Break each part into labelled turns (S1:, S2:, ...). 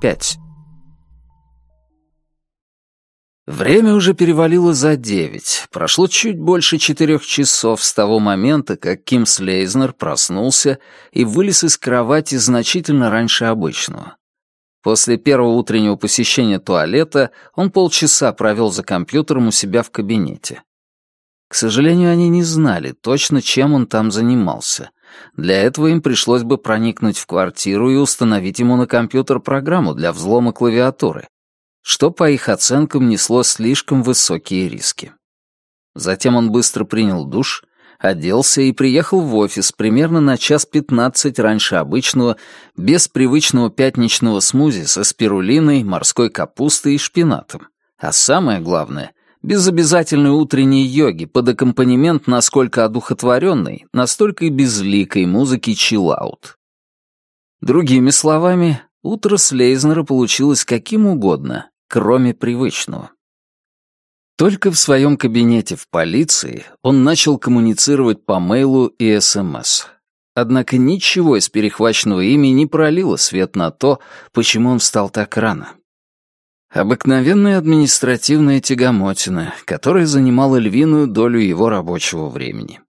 S1: пять. Время уже перевалило за девять. Прошло чуть больше четырех часов с того момента, как Ким Слейзнер проснулся и вылез из кровати значительно раньше обычного. После первого утреннего посещения туалета он полчаса провел за компьютером у себя в кабинете. К сожалению, они не знали точно, чем он там занимался. Для этого им пришлось бы проникнуть в квартиру и установить ему на компьютер программу для взлома клавиатуры, что, по их оценкам, несло слишком высокие риски. Затем он быстро принял душ, оделся и приехал в офис примерно на час пятнадцать раньше обычного, без привычного пятничного смузи со спирулиной, морской капустой и шпинатом. А самое главное, без обязательной утренней йоги под аккомпанемент насколько одухотворенной, настолько и безликой музыки чиллаут. Другими словами, утро Слейзнера получилось каким угодно, кроме привычного. Только в своем кабинете в полиции он начал коммуницировать по мейлу и СМС. Однако ничего из перехваченного ими не пролило свет на то, почему он встал так рано. Обыкновенная административная тягомотина, которая занимала львиную долю его рабочего времени.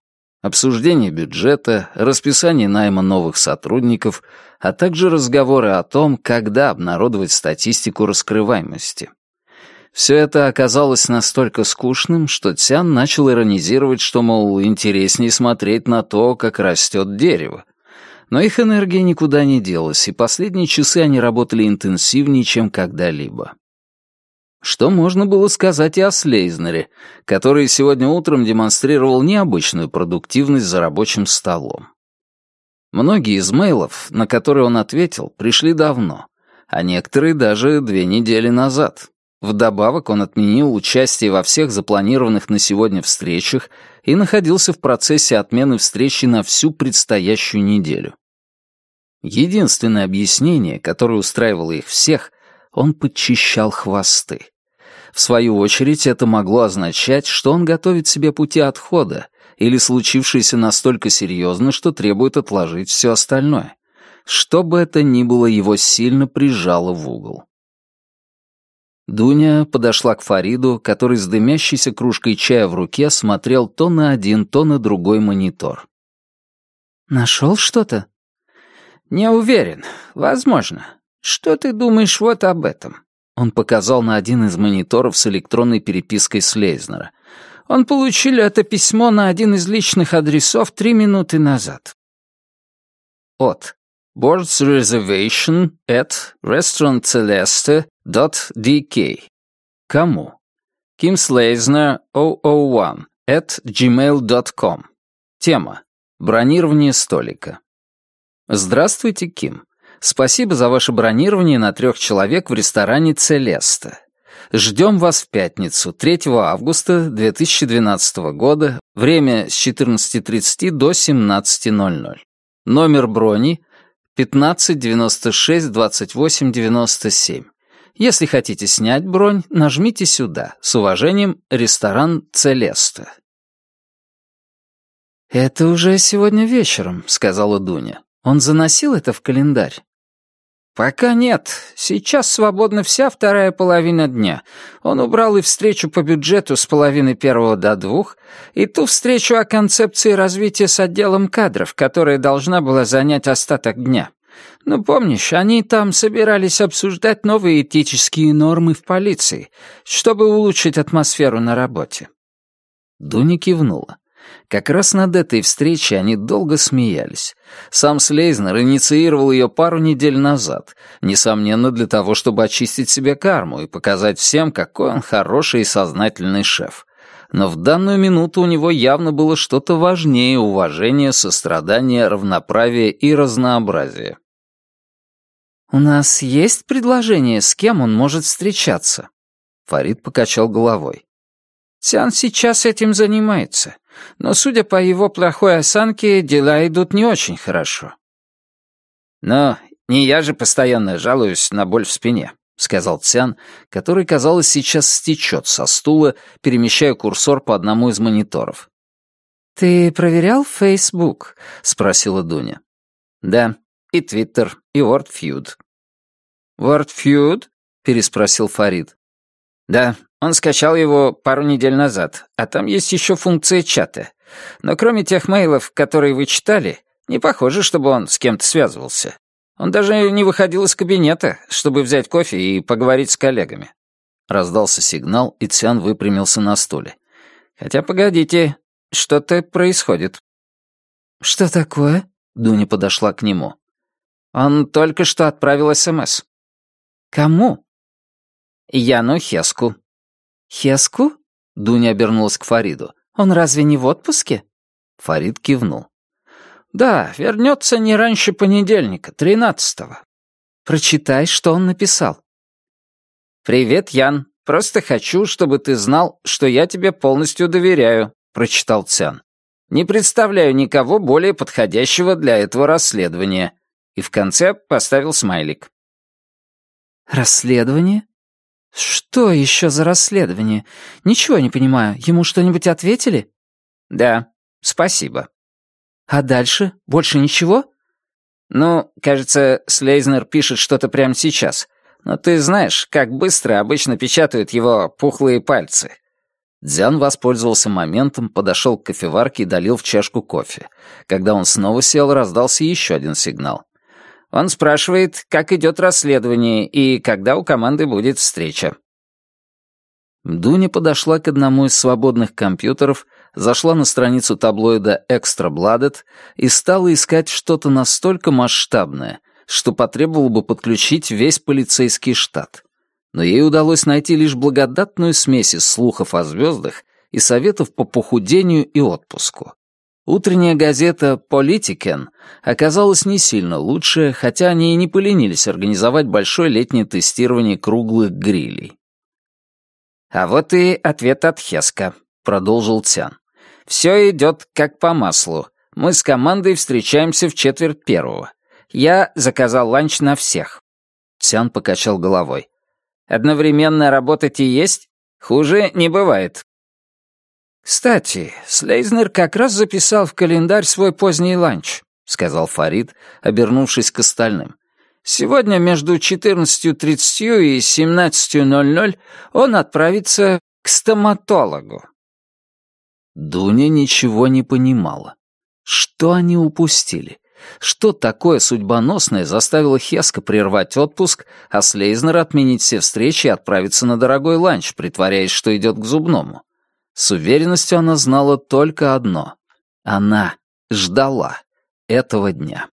S1: Обсуждение бюджета, расписание найма новых сотрудников, а также разговоры о том, когда обнародовать статистику раскрываемости. Все это оказалось настолько скучным, что Цян начал иронизировать, что, мол, интереснее смотреть на то, как растет дерево. Но их энергия никуда не делась, и последние часы они работали интенсивнее, чем когда-либо. Что можно было сказать и о Слейзнере, который сегодня утром демонстрировал необычную продуктивность за рабочим столом. Многие из мейлов, на которые он ответил, пришли давно, а некоторые даже две недели назад. Вдобавок он отменил участие во всех запланированных на сегодня встречах и находился в процессе отмены встречи на всю предстоящую неделю. Единственное объяснение, которое устраивало их всех, он подчищал хвосты. В свою очередь это могло означать, что он готовит себе пути отхода или случившееся настолько серьезно, что требует отложить все остальное. Что бы это ни было, его сильно прижало в угол. Дуня подошла к Фариду, который с дымящейся кружкой чая в руке смотрел то на один, то на другой монитор. «Нашел что-то?» «Не уверен. Возможно. «Что ты думаешь вот об этом?» Он показал на один из мониторов с электронной перепиской с Лейзнера. «Он получил это письмо на один из личных адресов три минуты назад». От Board's Reservation at restaurantceleste.dk Кому? Kim Slazener 001 at gmail.com Тема. Бронирование столика. Здравствуйте, Ким. Спасибо за ваше бронирование на трех человек в ресторане «Целеста». Ждем вас в пятницу, 3 августа 2012 года, время с 14.30 до 17.00. Номер брони 1596 28 97. Если хотите снять бронь, нажмите сюда. С уважением, ресторан «Целеста». «Это уже сегодня вечером», — сказала Дуня. «Он заносил это в календарь?» «Пока нет. Сейчас свободна вся вторая половина дня. Он убрал и встречу по бюджету с половины первого до двух, и ту встречу о концепции развития с отделом кадров, которая должна была занять остаток дня. Ну, помнишь, они там собирались обсуждать новые этические нормы в полиции, чтобы улучшить атмосферу на работе». Дуня кивнула. Как раз над этой встречей они долго смеялись. Сам Слейзнер инициировал ее пару недель назад, несомненно для того, чтобы очистить себе карму и показать всем, какой он хороший и сознательный шеф. Но в данную минуту у него явно было что-то важнее уважения, сострадания, равноправия и разнообразия. «У нас есть предложение, с кем он может встречаться?» Фарид покачал головой. «Тян сейчас этим занимается но, судя по его плохой осанке, дела идут не очень хорошо. «Но не я же постоянно жалуюсь на боль в спине», — сказал Цян, который, казалось, сейчас стечет со стула, перемещая курсор по одному из мониторов. «Ты проверял Facebook?» — спросила Дуня. «Да, и Твиттер, и WordFeud». «Wordfeud?» — переспросил Фарид. «Да, он скачал его пару недель назад, а там есть еще функция чата. Но кроме тех мейлов, которые вы читали, не похоже, чтобы он с кем-то связывался. Он даже не выходил из кабинета, чтобы взять кофе и поговорить с коллегами». Раздался сигнал, и Цян выпрямился на стуле. «Хотя, погодите, что-то происходит».
S2: «Что такое?» — Дуня подошла к нему.
S1: «Он только что отправил СМС».
S2: «Кому?»
S1: «Яну Хеску».
S2: «Хеску?» — Дуня обернулась к Фариду. «Он разве не в отпуске?»
S1: Фарид кивнул.
S2: «Да, вернется не раньше понедельника, тринадцатого. Прочитай, что он написал».
S1: «Привет, Ян. Просто хочу, чтобы ты знал, что я тебе полностью доверяю», — прочитал Цян. «Не представляю никого более подходящего для этого расследования». И в конце поставил смайлик.
S2: «Расследование? Что еще за расследование? Ничего не понимаю. Ему что-нибудь ответили?»
S1: «Да, спасибо».
S2: «А дальше? Больше ничего?»
S1: «Ну, кажется, Слейзнер пишет что-то прямо сейчас. Но ты знаешь, как быстро обычно печатают его пухлые пальцы».
S2: Дзян воспользовался моментом, подошел к кофеварке и долил в чашку кофе. Когда он снова сел, раздался еще один сигнал.
S1: Он спрашивает, как идет расследование и когда у команды будет встреча.
S2: Дуня подошла к одному из свободных компьютеров, зашла на страницу таблоида Extra Blooded и стала искать что-то настолько масштабное, что потребовало бы подключить весь полицейский штат. Но ей удалось найти лишь благодатную смесь из слухов о звездах и советов по похудению и отпуску. Утренняя газета «Политикен» оказалась не сильно лучше, хотя они и не поленились организовать большое летнее тестирование круглых грилей.
S1: «А вот и ответ от Хеска», — продолжил Цян. «Все идет как по маслу. Мы с командой встречаемся в четверть первого. Я заказал ланч на всех».
S2: Цян покачал головой.
S1: «Одновременно работать и есть? Хуже не бывает. «Кстати, Слейзнер как раз записал в календарь свой поздний ланч», — сказал Фарид, обернувшись к остальным. «Сегодня между 14.30 и 17.00 он отправится к стоматологу».
S2: Дуня ничего не понимала. Что они упустили? Что такое судьбоносное заставило Хеска прервать отпуск, а Слейзнер отменить все встречи и отправиться на дорогой ланч, притворяясь, что идет к зубному? С уверенностью она знала только одно. Она ждала этого дня.